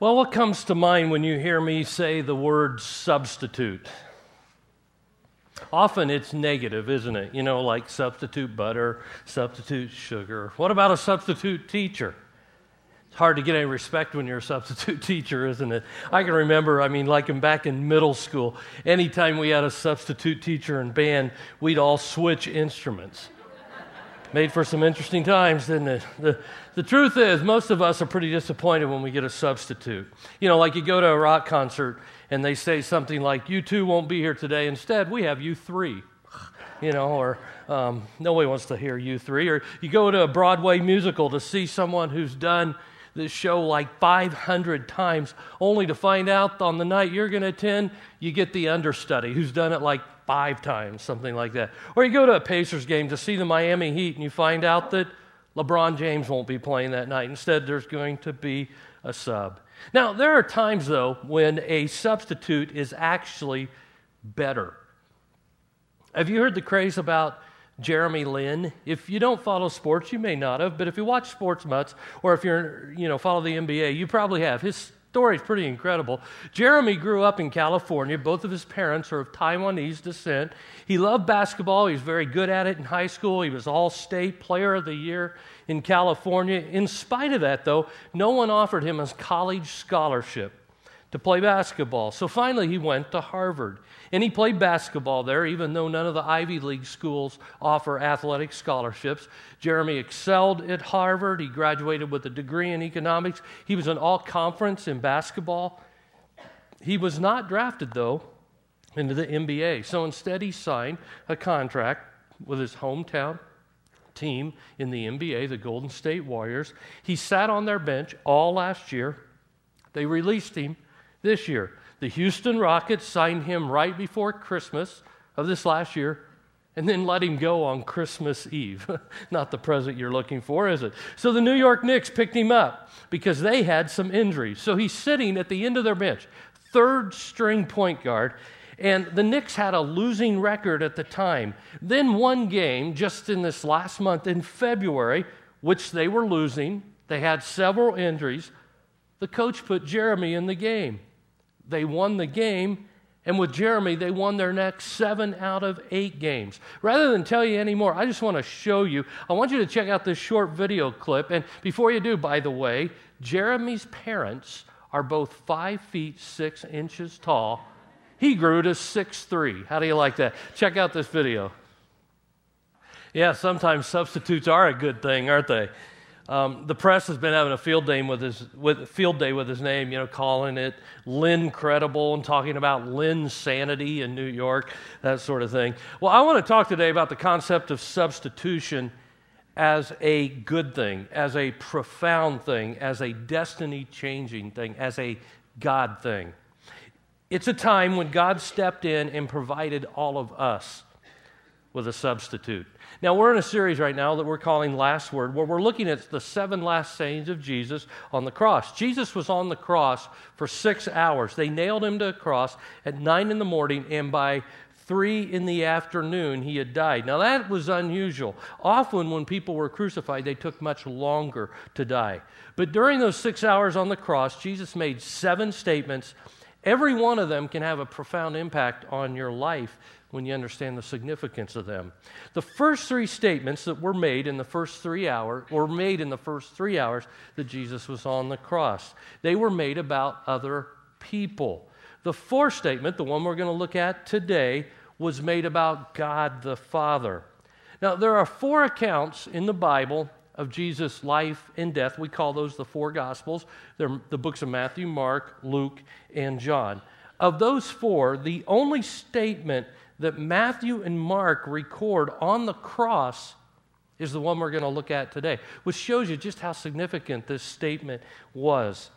Well, what comes to mind when you hear me say the word substitute? Often it's negative, isn't it? You know, like substitute butter, substitute sugar. What about a substitute teacher? It's hard to get any respect when you're a substitute teacher, isn't it? I can remember, I mean, like in back in middle school, anytime we had a substitute teacher in band, we'd all switch instruments. Made for some interesting times, didn't it? The, the truth is, most of us are pretty disappointed when we get a substitute. You know, like you go to a rock concert and they say something like, U2 won't be here today. Instead, we have you three You know, or um, nobody wants to hear you three. Or you go to a Broadway musical to see someone who's done this show like 500 times, only to find out on the night you're going to attend, you get the understudy who's done it like five times, something like that. Or you go to a Pacers game to see the Miami Heat and you find out that LeBron James won't be playing that night. Instead, there's going to be a sub. Now, there are times, though, when a substitute is actually better. Have you heard the craze about Jeremy Lin? If you don't follow sports, you may not have, but if you watch sports much, or if you're, you know, follow the NBA, you probably have. His story is pretty incredible. Jeremy grew up in California. Both of his parents are of Taiwanese descent. He loved basketball. He was very good at it in high school. He was all state player of the year in California. In spite of that, though, no one offered him a college scholarship to play basketball. So finally, he went to Harvard. And he played basketball there, even though none of the Ivy League schools offer athletic scholarships. Jeremy excelled at Harvard. He graduated with a degree in economics. He was an all conference in basketball. He was not drafted, though, into the NBA. So instead, he signed a contract with his hometown team in the NBA, the Golden State Warriors. He sat on their bench all last year. They released him this year. The Houston Rockets signed him right before Christmas of this last year and then let him go on Christmas Eve. Not the present you're looking for, is it? So the New York Knicks picked him up because they had some injuries. So he's sitting at the end of their bench, third string point guard. And the Knicks had a losing record at the time. Then one game, just in this last month in February, which they were losing, they had several injuries. The coach put Jeremy in the game they won the game. And with Jeremy, they won their next seven out of eight games. Rather than tell you any more, I just want to show you. I want you to check out this short video clip. And before you do, by the way, Jeremy's parents are both five feet six inches tall. He grew to six three. How do you like that? Check out this video. Yeah, sometimes substitutes are a good thing, aren't they? Um, the press has been having a field day with his with, field day with his name, you know, calling it Lynn Credible and talking about Linsanity in New York, that sort of thing. Well, I want to talk today about the concept of substitution as a good thing, as a profound thing, as a destiny changing thing, as a God thing. It's a time when God stepped in and provided all of us with a substitute. Now, we're in a series right now that we're calling Last Word, where we're looking at the seven last sayings of Jesus on the cross. Jesus was on the cross for six hours. They nailed him to a cross at nine in the morning, and by three in the afternoon, he had died. Now, that was unusual. Often, when people were crucified, they took much longer to die. But during those six hours on the cross, Jesus made seven statements. Every one of them can have a profound impact on your life when you understand the significance of them. The first three statements that were made in the first three hours were made in the first three hours that Jesus was on the cross. They were made about other people. The fourth statement, the one we're going to look at today, was made about God the Father. Now, there are four accounts in the Bible of Jesus' life and death. We call those the four Gospels. They're the books of Matthew, Mark, Luke, and John. Of those four, the only statement that Matthew and Mark record on the cross is the one we're going to look at today, which shows you just how significant this statement was.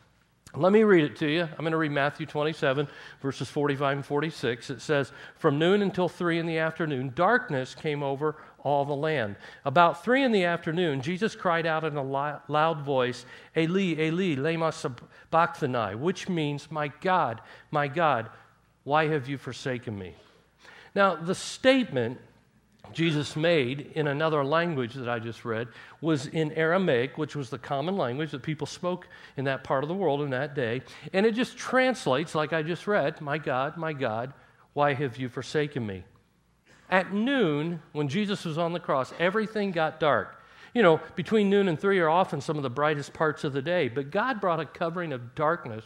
Let me read it to you. I'm going to read Matthew 27, verses 45 and 46. It says, From noon until three in the afternoon, darkness came over all the land. About three in the afternoon, Jesus cried out in a loud voice, Eli, Eli, lema sabachthani, which means, My God, my God, why have you forsaken me? Now, the statement Jesus made in another language that I just read was in Aramaic, which was the common language that people spoke in that part of the world in that day. And it just translates, like I just read, My God, my God, why have you forsaken me? At noon, when Jesus was on the cross, everything got dark. You know, between noon and three are often some of the brightest parts of the day, but God brought a covering of darkness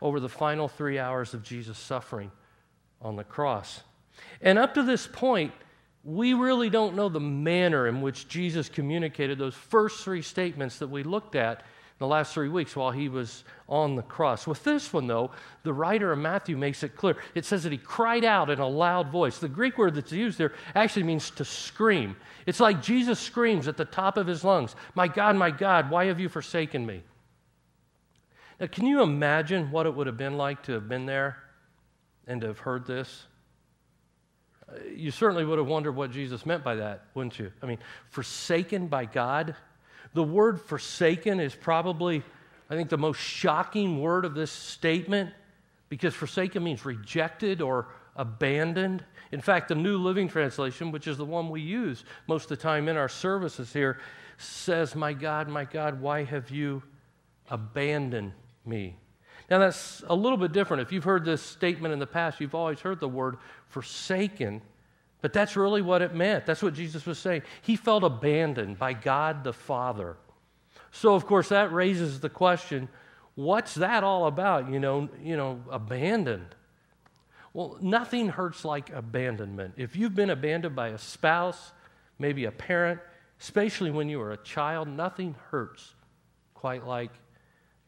over the final three hours of Jesus' suffering on the cross. And up to this point, we really don't know the manner in which Jesus communicated those first three statements that we looked at in the last three weeks while he was on the cross. With this one, though, the writer of Matthew makes it clear. It says that he cried out in a loud voice. The Greek word that's used there actually means to scream. It's like Jesus screams at the top of his lungs, My God, my God, why have you forsaken me? Now, can you imagine what it would have been like to have been there and to have heard this? You certainly would have wondered what Jesus meant by that, wouldn't you? I mean, forsaken by God. The word forsaken is probably, I think, the most shocking word of this statement because forsaken means rejected or abandoned. In fact, the New Living Translation, which is the one we use most of the time in our services here, says, My God, my God, why have you abandoned me? Now, that's a little bit different. If you've heard this statement in the past, you've always heard the word forsaken, but that's really what it meant. That's what Jesus was saying. He felt abandoned by God the Father. So, of course, that raises the question what's that all about? You know, you know, abandoned. Well, nothing hurts like abandonment. If you've been abandoned by a spouse, maybe a parent, especially when you were a child, nothing hurts quite like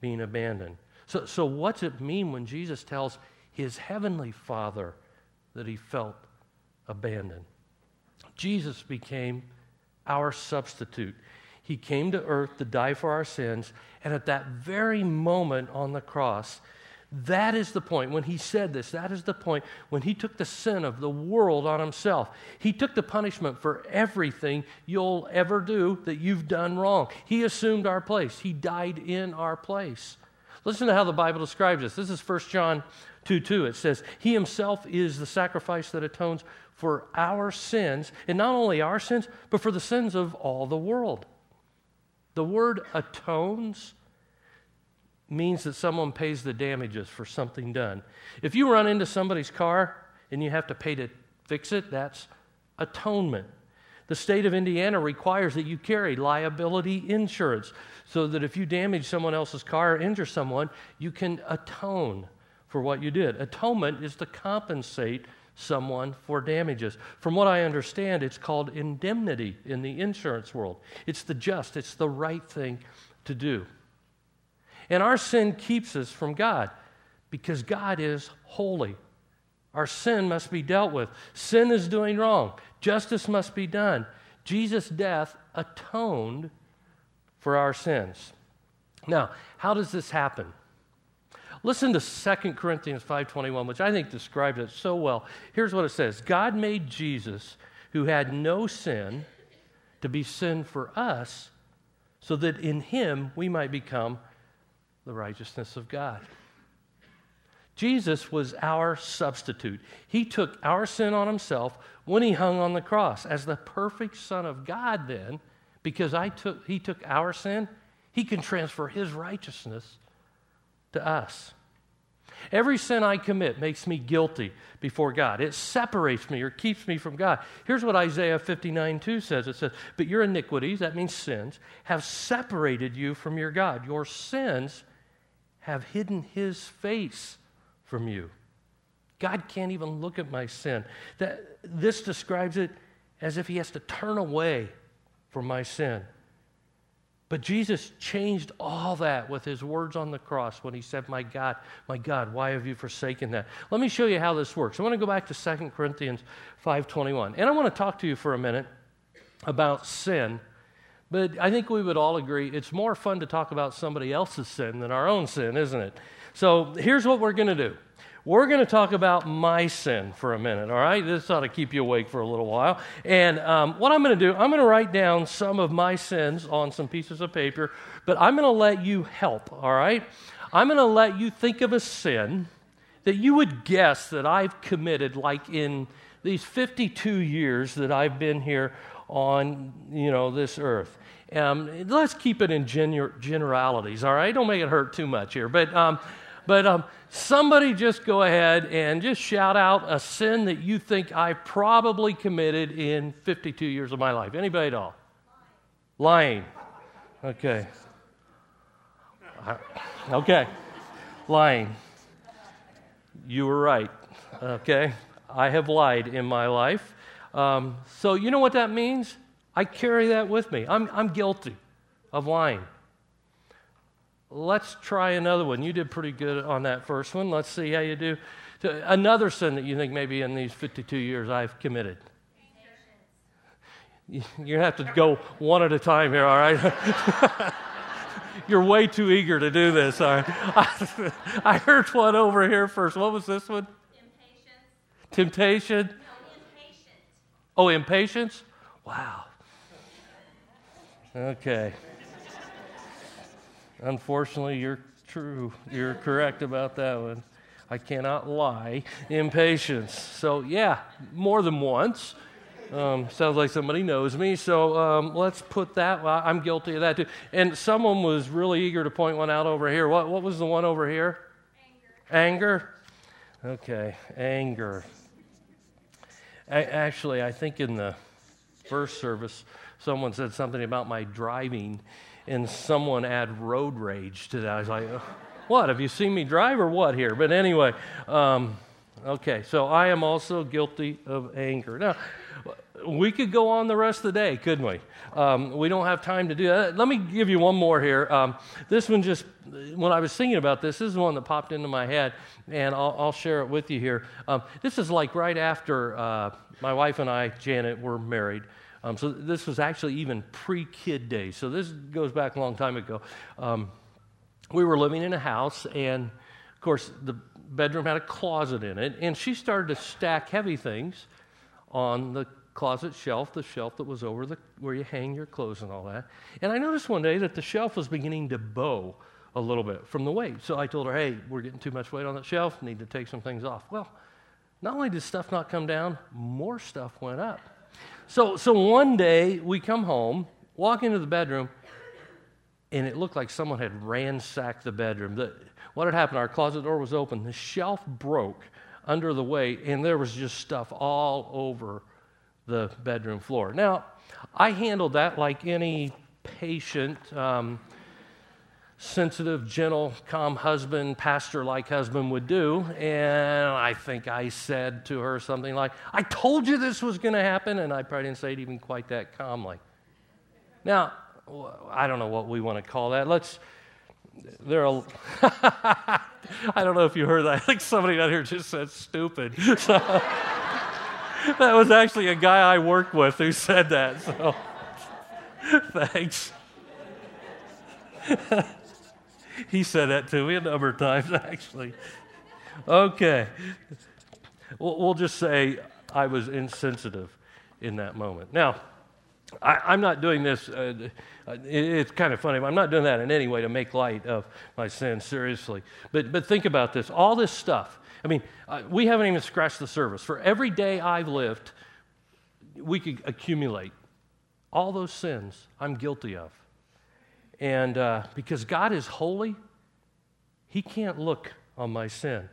being abandoned. So, so what's it mean when Jesus tells his heavenly Father that he felt abandoned? Jesus became our substitute. He came to earth to die for our sins, and at that very moment on the cross, that is the point. When he said this, that is the point when he took the sin of the world on himself. He took the punishment for everything you'll ever do that you've done wrong. He assumed our place, he died in our place. Listen to how the Bible describes this. This is 1 John 2 2. It says, He Himself is the sacrifice that atones for our sins, and not only our sins, but for the sins of all the world. The word atones means that someone pays the damages for something done. If you run into somebody's car and you have to pay to fix it, that's atonement. The state of Indiana requires that you carry liability insurance so that if you damage someone else's car or injure someone, you can atone for what you did. Atonement is to compensate someone for damages. From what I understand, it's called indemnity in the insurance world. It's the just, it's the right thing to do. And our sin keeps us from God because God is holy. Our sin must be dealt with. Sin is doing wrong. Justice must be done. Jesus' death atoned for our sins. Now, how does this happen? Listen to 2 Corinthians 5:21, which I think describes it so well. Here's what it says. God made Jesus, who had no sin, to be sin for us, so that in him we might become the righteousness of God. Jesus was our substitute. He took our sin on himself when he hung on the cross. As the perfect Son of God, then, because I took, he took our sin, he can transfer his righteousness to us. Every sin I commit makes me guilty before God. It separates me or keeps me from God. Here's what Isaiah 59 2 says it says, But your iniquities, that means sins, have separated you from your God. Your sins have hidden his face from you. God can't even look at my sin. That, this describes it as if he has to turn away from my sin. But Jesus changed all that with his words on the cross when he said, My God, my God, why have you forsaken that? Let me show you how this works. I want to go back to 2 Corinthians 5.21. And I want to talk to you for a minute about sin. But I think we would all agree it's more fun to talk about somebody else's sin than our own sin, isn't it? So here's what we're going to do. We're going to talk about my sin for a minute, all right? This ought to keep you awake for a little while. And um, what I'm going to do, I'm going to write down some of my sins on some pieces of paper, but I'm going to let you help, all right? I'm going to let you think of a sin that you would guess that I've committed, like in these 52 years that I've been here on, you know, this earth. Um, let's keep it in gener- generalities, all right? Don't make it hurt too much here. But, um, but um, somebody just go ahead and just shout out a sin that you think I probably committed in 52 years of my life. Anybody at all? Lying. Okay. Okay. Lying. You were right. Okay. I have lied in my life. Um, so, you know what that means? I carry that with me. I'm, I'm guilty of lying. Let's try another one. You did pretty good on that first one. Let's see how you do. Another sin that you think maybe in these 52 years I've committed. You have to go one at a time here, all right? You're way too eager to do this. All right? I, I heard one over here first. What was this one? Temptation. Oh, impatience? Wow. Okay. Unfortunately, you're true. You're correct about that one. I cannot lie. Impatience. So, yeah, more than once. Um, sounds like somebody knows me. So um, let's put that. Well, I'm guilty of that too. And someone was really eager to point one out over here. What, what was the one over here? Anger. Anger? Okay, anger. Actually, I think in the first service, someone said something about my driving, and someone add road rage to that. I was like, what? Have you seen me drive or what here? But anyway, um, okay, so I am also guilty of anger. Now, we could go on the rest of the day, couldn't we? Um, we don't have time to do that. Let me give you one more here. Um, this one just, when I was thinking about this, this is one that popped into my head, and I'll, I'll share it with you here. Um, this is like right after uh, my wife and I, Janet, were married. Um, so this was actually even pre kid days. So this goes back a long time ago. Um, we were living in a house, and of course, the bedroom had a closet in it, and she started to stack heavy things on the closet shelf, the shelf that was over the where you hang your clothes and all that. And I noticed one day that the shelf was beginning to bow a little bit from the weight. So I told her, "Hey, we're getting too much weight on that shelf. Need to take some things off." Well, not only did stuff not come down, more stuff went up. So so one day we come home, walk into the bedroom, and it looked like someone had ransacked the bedroom. The, what had happened? Our closet door was open. The shelf broke under the weight, and there was just stuff all over the bedroom floor. Now, I handled that like any patient, um, sensitive, gentle, calm husband, pastor like husband would do. And I think I said to her something like, I told you this was going to happen. And I probably didn't say it even quite that calmly. Now, I don't know what we want to call that. Let's, there are, I don't know if you heard that. I think somebody out here just said stupid. So, that was actually a guy I worked with who said that. So thanks. he said that to me a number of times, actually. Okay. We'll, just say I was insensitive in that moment. Now, I, am not doing this, uh, it's kind of funny, I'm not doing that in any way to make light of my sin, seriously. But, but think about this all this stuff I mean, uh, we haven't even scratched the surface. For every day I've lived, we could accumulate all those sins I'm guilty of. And uh, because God is holy, He can't look on my sin.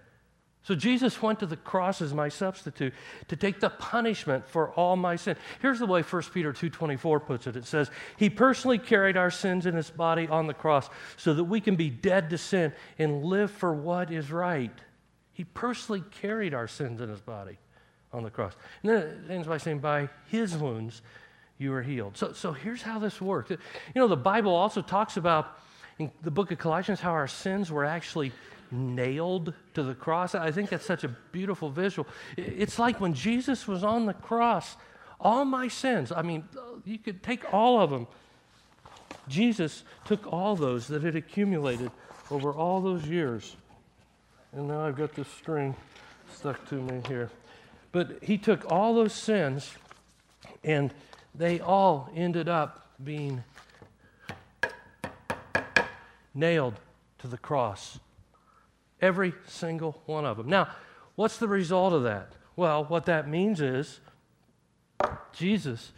So Jesus went to the cross as my substitute to take the punishment for all my sin. Here's the way 1 Peter 2:24 puts it. It says, "He personally carried our sins in his body on the cross so that we can be dead to sin and live for what is right." He personally carried our sins in his body on the cross. And then it ends by saying, By his wounds you are healed. So, so here's how this works. You know, the Bible also talks about in the book of Colossians how our sins were actually nailed to the cross. I think that's such a beautiful visual. It's like when Jesus was on the cross, all my sins, I mean, you could take all of them. Jesus took all those that had accumulated over all those years and now I've got this string stuck to me here. But he took all those sins, and they all ended up being nailed to the cross. Every single one of them. Now, what's the result of that? Well, what that means is Jesus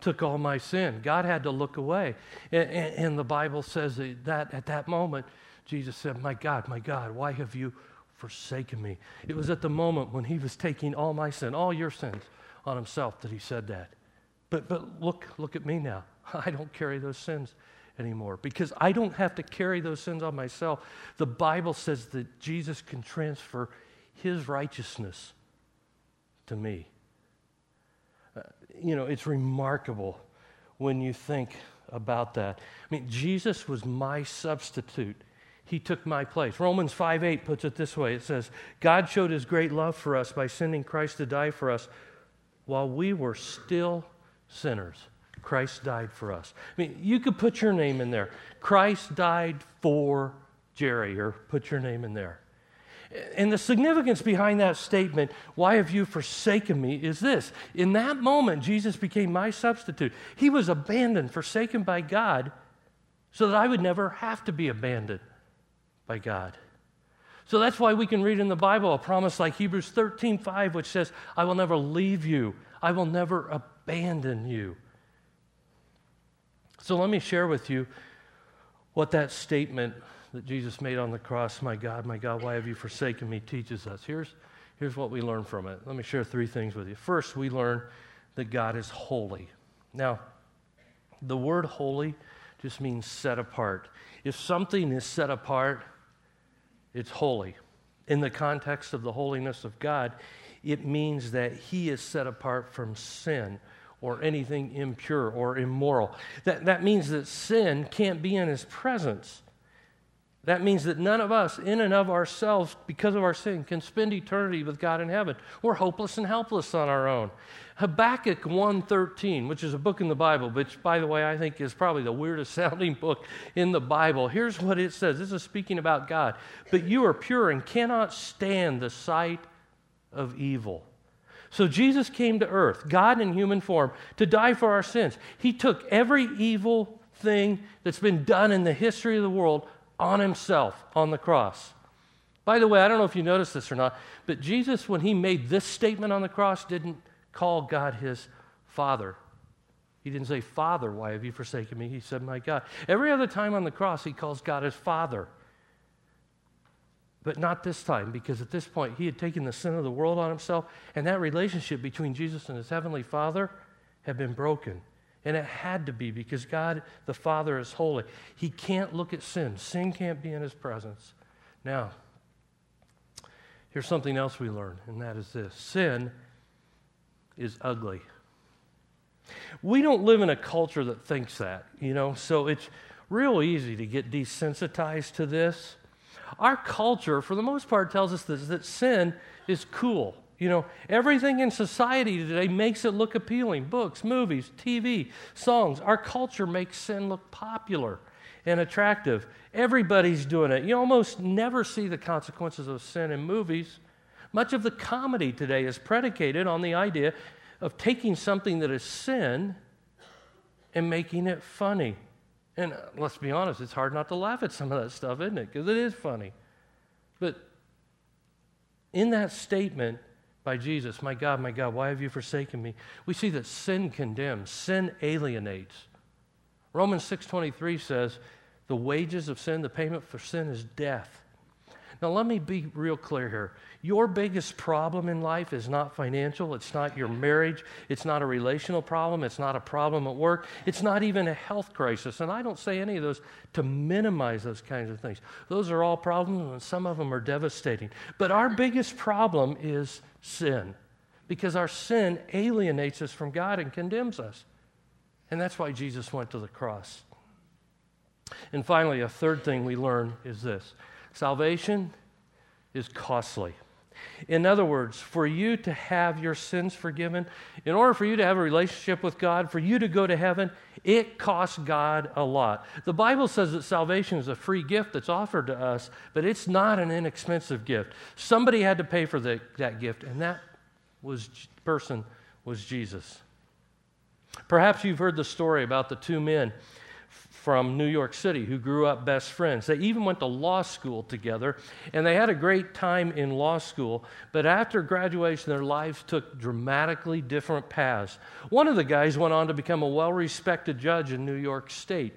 took all my sin. God had to look away. And, and, and, the Bible says that at that moment, Jesus said, My God, my God, why have you forsaken me? It was at the moment when he was taking all my sin, all your sins on himself that he said that. But, but look, look at me now. I don't carry those sins anymore because I don't have to carry those sins on myself. The Bible says that Jesus can transfer his righteousness to me. Uh, you know, it's remarkable when you think about that. I mean, Jesus was my substitute. He took my place. Romans 5 8 puts it this way it says, God showed his great love for us by sending Christ to die for us while we were still sinners. Christ died for us. I mean, you could put your name in there. Christ died for Jerry, or put your name in there. And the significance behind that statement, why have you forsaken me, is this. In that moment, Jesus became my substitute. He was abandoned, forsaken by God, so that I would never have to be abandoned by God. So that's why we can read in the Bible a promise like Hebrews 13 5, which says, I will never leave you, I will never abandon you. So let me share with you what that statement that Jesus made on the cross, My God, my God, why have you forsaken me, teaches us. Here's, here's what we learn from it. Let me share three things with you. First, we learn that God is holy. Now, the word holy just means set apart. If something is set apart, it's holy. In the context of the holiness of God, it means that He is set apart from sin or anything impure or immoral. That, that means that sin can't be in His presence. That means that none of us, in and of ourselves, because of our sin, can spend eternity with God in heaven. We're hopeless and helpless on our own. Habakkuk 1:13, which is a book in the Bible, which by the way I think is probably the weirdest sounding book in the Bible. Here's what it says. This is speaking about God. But you are pure and cannot stand the sight of evil. So Jesus came to earth, God in human form, to die for our sins. He took every evil thing that's been done in the history of the world on himself on the cross. By the way, I don't know if you noticed this or not, but Jesus, when he made this statement on the cross, didn't call God his Father. He didn't say, Father, why have you forsaken me? He said, My God. Every other time on the cross, he calls God his Father. But not this time, because at this point, he had taken the sin of the world on himself, and that relationship between Jesus and his heavenly Father had been broken. And it had to be because God the Father is holy. He can't look at sin, sin can't be in his presence. Now, here's something else we learn, and that is this sin is ugly. We don't live in a culture that thinks that, you know, so it's real easy to get desensitized to this. Our culture, for the most part, tells us this, that sin is cool. You know, everything in society today makes it look appealing books, movies, TV, songs. Our culture makes sin look popular and attractive. Everybody's doing it. You almost never see the consequences of sin in movies. Much of the comedy today is predicated on the idea of taking something that is sin and making it funny. And uh, let's be honest, it's hard not to laugh at some of that stuff, isn't it? Because it is funny. But in that statement, by Jesus, My God, my God, why have you forsaken me? We see that sin condemns, sin alienates. Romans 6:23 says, "The wages of sin, the payment for sin is death." Now let me be real clear here. Your biggest problem in life is not financial, it's not your marriage, it's not a relational problem, it's not a problem at work, it's not even a health crisis. And I don't say any of those to minimize those kinds of things. Those are all problems, and some of them are devastating. But our biggest problem is sin because our sin alienates us from God and condemns us. And that's why Jesus went to the cross. And finally, a third thing we learn is this salvation is costly. In other words, for you to have your sins forgiven, in order for you to have a relationship with God, for you to go to heaven, it costs God a lot. The Bible says that salvation is a free gift that's offered to us, but it's not an inexpensive gift. Somebody had to pay for the, that gift, and that was person was Jesus. Perhaps you've heard the story about the two men from New York City who grew up best friends. They even went to law school together, and they had a great time in law school. But after graduation, their lives took dramatically different paths. One of the guys went on to become a well respected judge in New York State.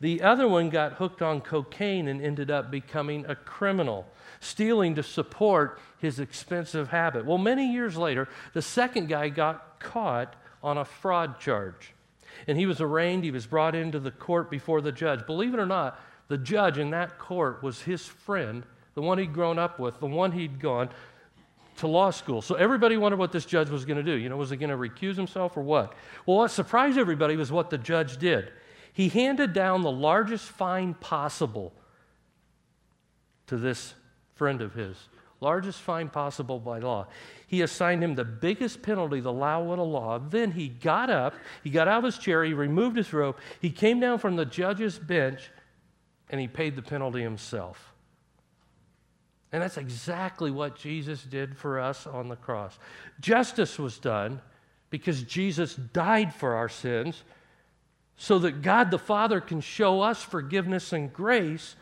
The other one got hooked on cocaine and ended up becoming a criminal, stealing to support his expensive habit. Well, many years later, the second guy got caught on a fraud charge. And he was arraigned, he was brought into the court before the judge. Believe it or not, the judge in that court was his friend, the one he'd grown up with, the one he'd gone to law school. So everybody wondered what this judge was going to do. You know, was he going to recuse himself or what? Well, what surprised everybody was what the judge did. He handed down the largest fine possible to this friend of his largest fine possible by law. He assigned him the biggest penalty the law would allow. Then he got up, he got out of his chair, he removed his robe, he came down from the judge's bench, and he paid the penalty himself. And that's exactly what Jesus did for us on the cross. Justice was done because Jesus died for our sins so that God the Father can show us forgiveness and grace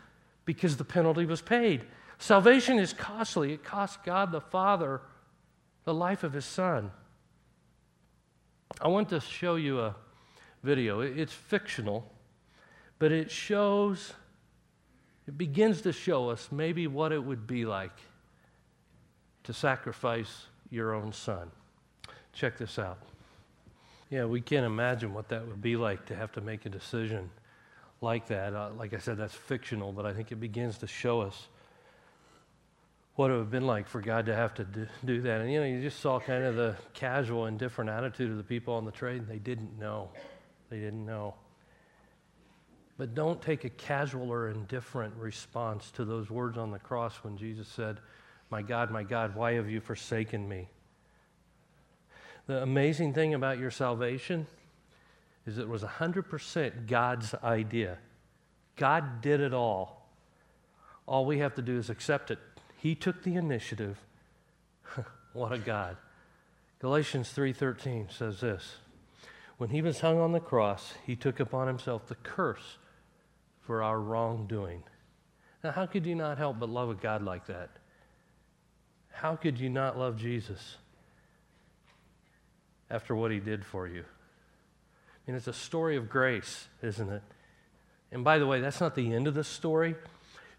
because the penalty was paid. Salvation is costly. It costs God the Father the life of his son. I want to show you a video. It's fictional, but it shows, it begins to show us maybe what it would be like to sacrifice your own son. Check this out. Yeah, we can't imagine what that would be like to have to make a decision like that. Uh, like I said, that's fictional, but I think it begins to show us what it would have been like for God to have to do, do, that. And you know, you just saw kind of the casual, indifferent attitude of the people on the train. They didn't know. They didn't know. But don't take a casual or indifferent response to those words on the cross when Jesus said, My God, my God, why have you forsaken me? The amazing thing about your salvation is it was 100% God's idea. God did it all. All we have to do is accept it. He took the initiative. what a God. Galatians 3:13 says this. When he was hung on the cross, he took upon himself the curse for our wrongdoing. Now, how could you not help but love a God like that? How could you not love Jesus after what he did for you? I mean, it's a story of grace, isn't it? And by the way, that's not the end of the story.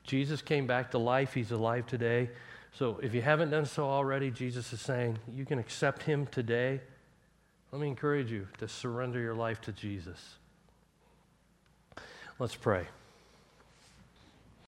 Jesus came back to life. He's alive today. So if you haven't done so already, Jesus is saying you can accept him today. Let me encourage you to surrender your life to Jesus. Let's pray.